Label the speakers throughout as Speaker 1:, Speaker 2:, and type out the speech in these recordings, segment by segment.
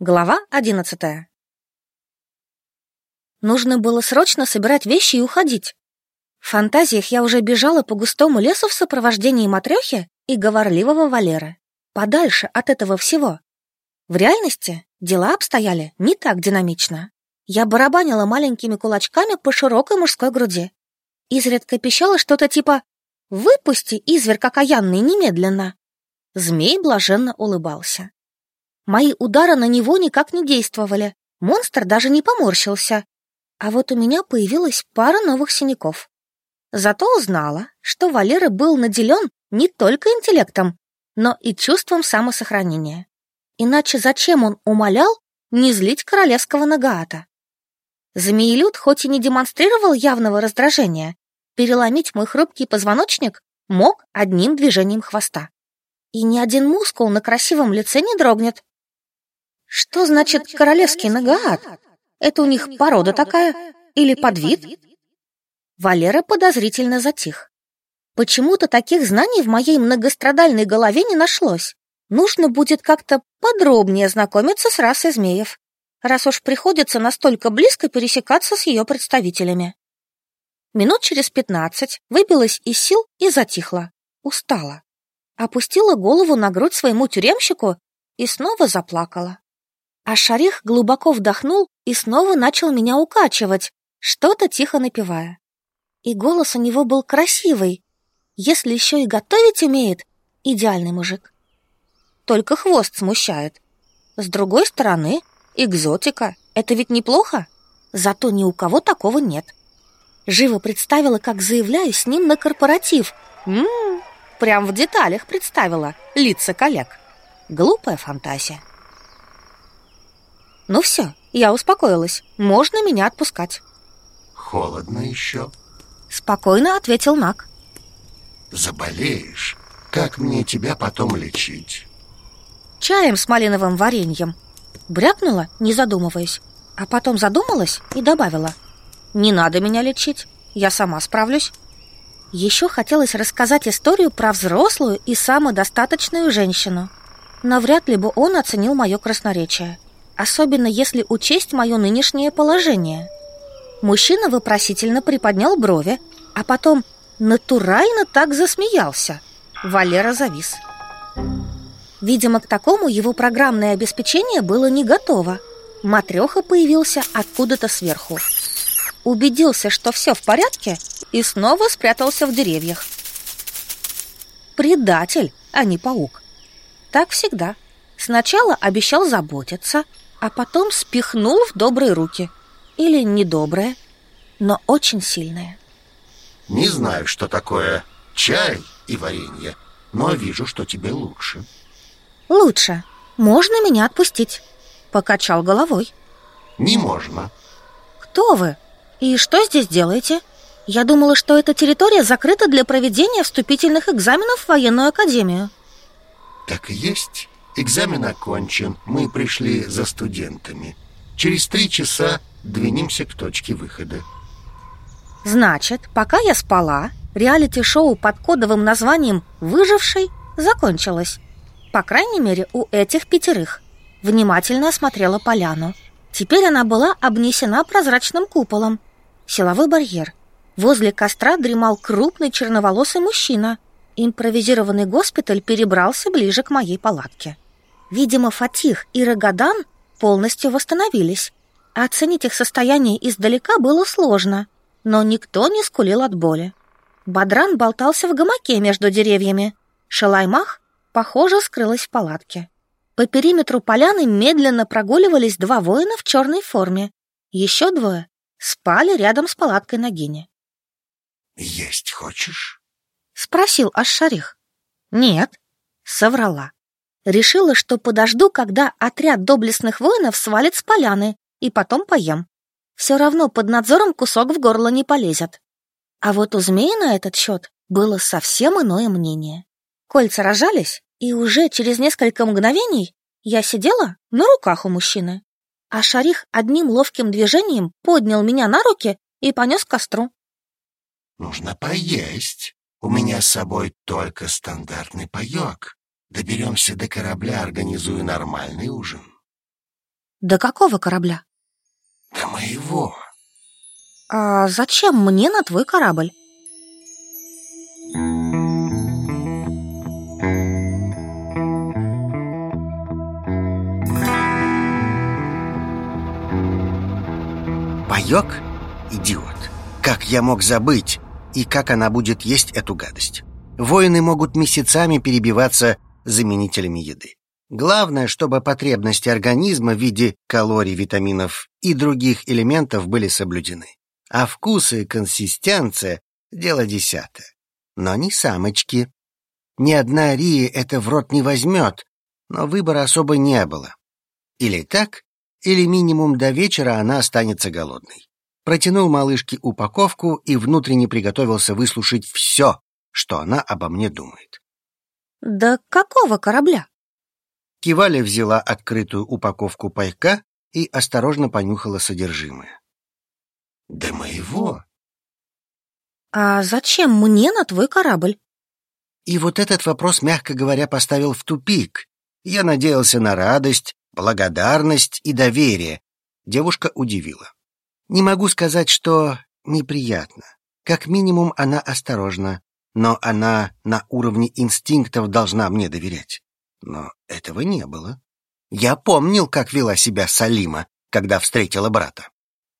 Speaker 1: Глава одиннадцатая. Нужно было срочно собирать вещи и уходить. В фантазиях я уже бежала по густому лесу в сопровождении матрёхи и говорливого Валеры. Подальше от этого всего. В реальности дела обстояли не так динамично. Я барабанила маленькими кулачками по широкой мужской груди. Изредка пищала что-то типа «Выпусти, изверг окаянный, немедленно!» Змей блаженно улыбался. Мои удары на него никак не действовали. Монстр даже не поморщился. А вот у меня появилась пара новых синяков. Зато узнала, что Валера был наделен не только интеллектом, но и чувством самосохранения. Иначе зачем он умолял не злить королевского Нагаата? Змеелюд хоть и не демонстрировал явного раздражения, переломить мой хрупкий позвоночник мог одним движением хвоста. И ни один мускул на красивом лице не дрогнет, что значит королевский нагаат? Это у них порода такая? Или подвид? Валера подозрительно затих. Почему-то таких знаний в моей многострадальной голове не нашлось. Нужно будет как-то подробнее знакомиться с расой змеев, раз уж приходится настолько близко пересекаться с ее представителями. Минут через пятнадцать выбилась из сил и затихла. Устала. Опустила голову на грудь своему тюремщику и снова заплакала. А Шарих глубоко вдохнул и снова начал меня укачивать, что-то тихо напевая. И голос у него был красивый. Если еще и готовить умеет, идеальный мужик. Только хвост смущает. С другой стороны, экзотика — это ведь неплохо. Зато ни у кого такого нет. Живо представила, как заявляю с ним на корпоратив. Ммм, прям в деталях представила лица коллег. Глупая фантазия. Ну все, я успокоилась. Можно меня отпускать.
Speaker 2: Холодно еще.
Speaker 1: Спокойно ответил Нак.
Speaker 2: Заболеешь. Как мне тебя потом лечить?
Speaker 1: Чаем с малиновым вареньем. Брякнула, не задумываясь. А потом задумалась и добавила. Не надо меня лечить, я сама справлюсь. Еще хотелось рассказать историю про взрослую и самодостаточную женщину. Но вряд ли бы он оценил мое красноречие особенно если учесть мое нынешнее положение. Мужчина вопросительно приподнял брови, а потом натурально так засмеялся. Валера завис. Видимо, к такому его программное обеспечение было не готово. Матреха появился откуда-то сверху. Убедился, что все в порядке, и снова спрятался в деревьях. Предатель, а не паук. Так всегда. Сначала обещал заботиться, а потом спихнул в добрые руки. Или недобрые, но очень сильные.
Speaker 2: Не знаю, что такое чай и варенье, но вижу, что тебе лучше.
Speaker 1: Лучше. Можно меня отпустить? Покачал головой.
Speaker 2: Не можно.
Speaker 1: Кто вы? И что здесь делаете? Я думала, что эта территория закрыта для проведения вступительных экзаменов в военную академию.
Speaker 2: Так и есть. Экзамен окончен, мы пришли за студентами. Через три часа двинемся к точке выхода.
Speaker 1: Значит, пока я спала, реалити-шоу под кодовым названием «Выживший» закончилось. По крайней мере, у этих пятерых. Внимательно осмотрела поляну. Теперь она была обнесена прозрачным куполом. Силовой барьер. Возле костра дремал крупный черноволосый мужчина. Импровизированный госпиталь перебрался ближе к моей палатке. Видимо, Фатих и Рагадан полностью восстановились. Оценить их состояние издалека было сложно, но никто не скулил от боли. Бадран болтался в гамаке между деревьями. Шалаймах, похоже, скрылась в палатке. По периметру поляны медленно прогуливались два воина в черной форме. Еще двое спали рядом с палаткой Нагини.
Speaker 2: «Есть хочешь?»
Speaker 1: — спросил Аш-Шарих. «Нет», — соврала. Решила, что подожду, когда отряд доблестных воинов свалит с поляны, и потом поем. Все равно под надзором кусок в горло не полезет. А вот у змеи на этот счет было совсем иное мнение. Кольца рожались, и уже через несколько мгновений я сидела на руках у мужчины. А Шарих одним ловким движением поднял меня на руки и понес к костру.
Speaker 2: «Нужно поесть. У меня с собой только стандартный паёк. Доберемся до корабля, организую нормальный ужин.
Speaker 1: До какого корабля?
Speaker 2: До моего.
Speaker 1: А зачем мне на твой корабль?
Speaker 3: Паёк? Идиот. Как я мог забыть? И как она будет есть эту гадость? Воины могут месяцами перебиваться заменителями еды. Главное, чтобы потребности организма в виде калорий, витаминов и других элементов были соблюдены. А вкус и консистенция — дело десятое. Но не самочки. Ни одна Рия это в рот не возьмет, но выбора особо не было. Или так, или минимум до вечера она останется голодной. Протянул малышке упаковку и внутренне приготовился выслушать все, что она обо мне думает.
Speaker 1: «Да какого корабля?»
Speaker 3: Киваля взяла открытую упаковку пайка и осторожно понюхала содержимое.
Speaker 2: «Да моего!»
Speaker 1: «А зачем мне на твой корабль?»
Speaker 3: И вот этот вопрос, мягко говоря, поставил в тупик. Я надеялся на радость, благодарность и доверие. Девушка удивила. Не могу сказать, что неприятно. Как минимум, она осторожна, но она на уровне инстинктов должна мне доверять. Но этого не было. Я помнил, как вела себя Салима, когда встретила брата.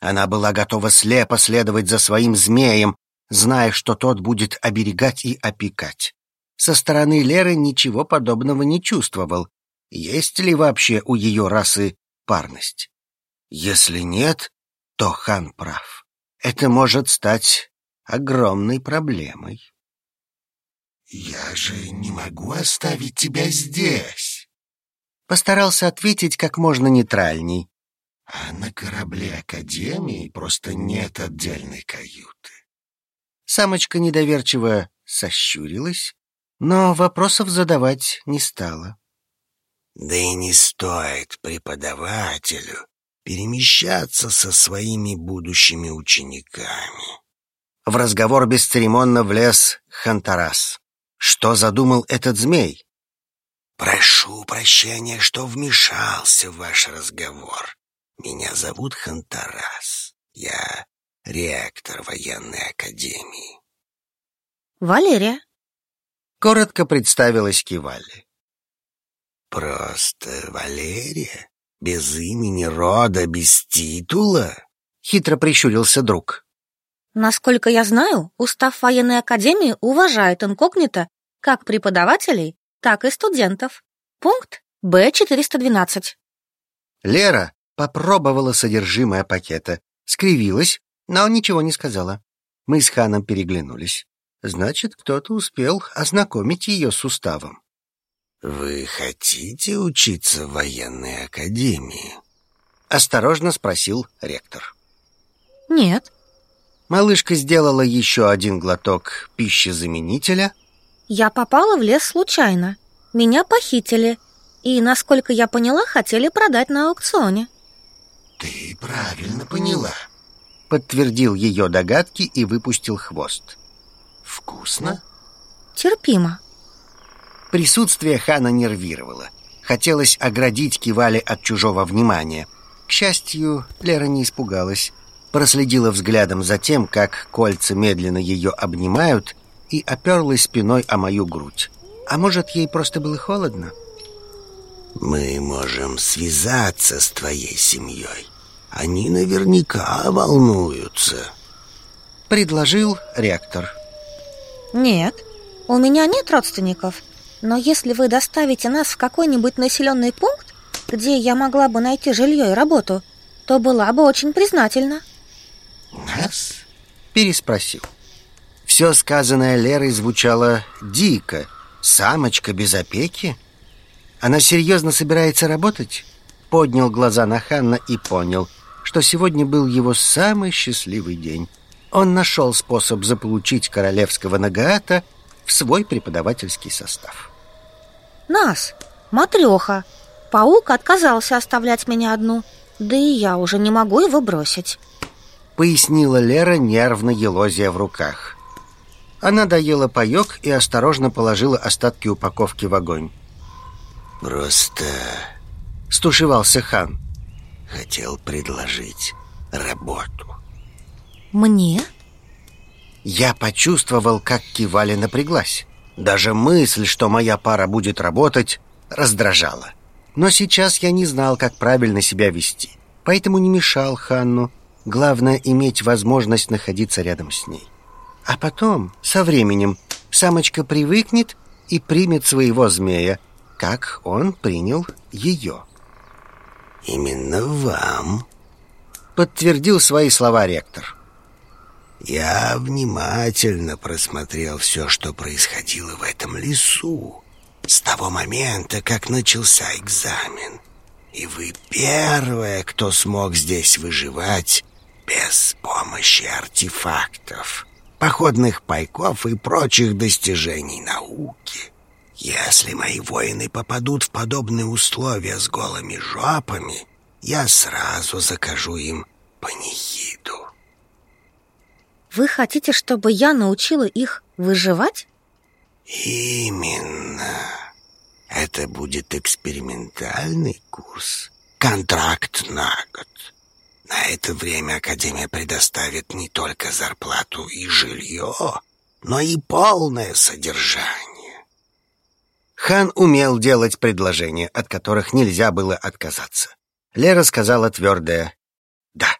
Speaker 3: Она была готова слепо следовать за своим змеем, зная, что тот будет оберегать и опекать. Со стороны Леры ничего подобного не чувствовал. Есть ли вообще у ее расы парность? Если нет, то хан прав. Это может стать огромной проблемой.
Speaker 2: «Я же не могу оставить тебя здесь!»
Speaker 3: Постарался ответить как можно нейтральней.
Speaker 2: «А на корабле Академии просто нет отдельной каюты».
Speaker 3: Самочка недоверчиво сощурилась, но вопросов задавать не стала.
Speaker 2: «Да и не стоит преподавателю перемещаться со своими будущими учениками».
Speaker 3: В разговор бесцеремонно влез Хантарас. Что задумал этот змей?
Speaker 2: «Прошу прощения, что вмешался в ваш разговор. Меня зовут Хантарас. Я ректор военной академии».
Speaker 1: «Валерия».
Speaker 3: Коротко представилась Кивали.
Speaker 2: «Просто Валерия? Без имени, рода, без титула?»
Speaker 3: Хитро прищурился друг.
Speaker 1: Насколько я знаю, устав военной академии уважает инкогнито как преподавателей, так и студентов. Пункт Б-412.
Speaker 3: Лера попробовала содержимое пакета, скривилась, но ничего не сказала. Мы с Ханом переглянулись. Значит, кто-то успел ознакомить ее с уставом.
Speaker 2: «Вы хотите учиться в военной академии?»
Speaker 3: Осторожно спросил ректор.
Speaker 1: «Нет»,
Speaker 3: Малышка сделала еще один глоток пищезаменителя.
Speaker 1: Я попала в лес случайно. Меня похитили. И, насколько я поняла, хотели продать на аукционе.
Speaker 2: Ты правильно поняла.
Speaker 3: Подтвердил ее догадки и выпустил хвост.
Speaker 2: Вкусно?
Speaker 1: Терпимо.
Speaker 3: Присутствие хана нервировало. Хотелось оградить Кивали от чужого внимания. К счастью, Лера не испугалась проследила взглядом за тем, как кольца медленно ее обнимают, и оперлась спиной о мою грудь. А может, ей просто было холодно?
Speaker 2: «Мы можем связаться с твоей семьей. Они наверняка волнуются», —
Speaker 3: предложил ректор.
Speaker 1: «Нет, у меня нет родственников. Но если вы доставите нас в какой-нибудь населенный пункт, где я могла бы найти жилье и работу, то была бы очень признательна».
Speaker 2: «Нас?»
Speaker 3: — переспросил. Все сказанное Лерой звучало дико. Самочка без опеки? Она серьезно собирается работать? Поднял глаза на Ханна и понял, что сегодня был его самый счастливый день. Он нашел способ заполучить королевского Нагаата в свой преподавательский состав.
Speaker 1: «Нас, матреха, паук отказался оставлять меня одну, да и я уже не могу его бросить».
Speaker 3: Пояснила Лера, нервно елозия в руках. Она доела паёк и осторожно положила остатки упаковки в огонь.
Speaker 2: «Просто...»
Speaker 3: — стушевался хан. хотел предложить работу.
Speaker 1: Мне?
Speaker 4: Я почувствовал, как Кивали напряглась. Даже мысль, что моя пара будет работать, раздражала. Но сейчас я не знал, как правильно себя вести, поэтому не мешал Ханну. Главное — иметь возможность находиться рядом с ней. А потом, со временем, самочка привыкнет и примет своего змея, как он принял ее.
Speaker 3: «Именно вам», —
Speaker 4: подтвердил свои слова ректор.
Speaker 3: «Я внимательно просмотрел все, что происходило в этом лесу с того момента, как начался экзамен. И вы первая, кто смог здесь выживать без помощи артефактов, походных пайков и прочих достижений науки. Если мои воины попадут в подобные условия с голыми жопами, я сразу закажу им панихиду.
Speaker 1: Вы хотите, чтобы я научила их выживать?
Speaker 3: Именно. Это будет экспериментальный курс. Контракт на год. На это время Академия предоставит не только зарплату и жилье, но и полное содержание.
Speaker 4: Хан умел делать предложения, от которых нельзя было отказаться. Лера сказала твердое «да»,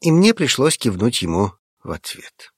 Speaker 4: и мне пришлось кивнуть ему в ответ.